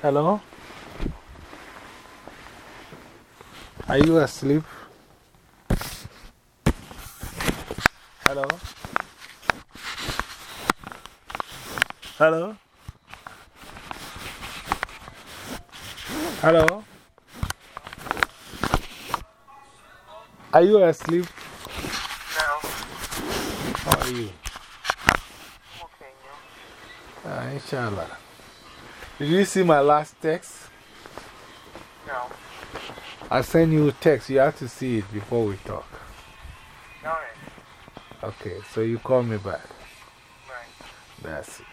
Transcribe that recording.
Hello? Are you asleep? Hello? Hello? Hello? Are you asleep? No. How are you? Okay, no. Uh, inshallah. Did you see my last text? No. I sent you a text. You have to see it before we talk. Alright. Okay, so you call me back. Right. That's it.